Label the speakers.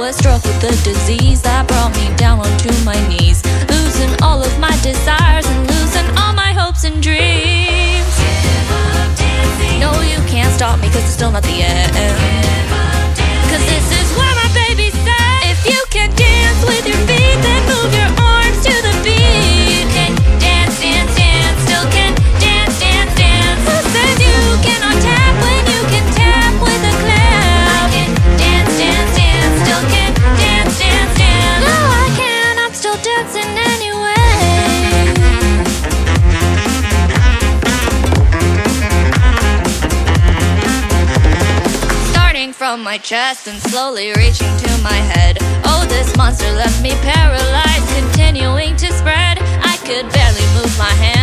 Speaker 1: was struck with the disease that brought me down onto my knees, losing all of my desires and losing all my hopes and dreams. my chest and slowly reaching to my head. Oh, this monster left me paralyzed, continuing to spread. I could barely move my hand.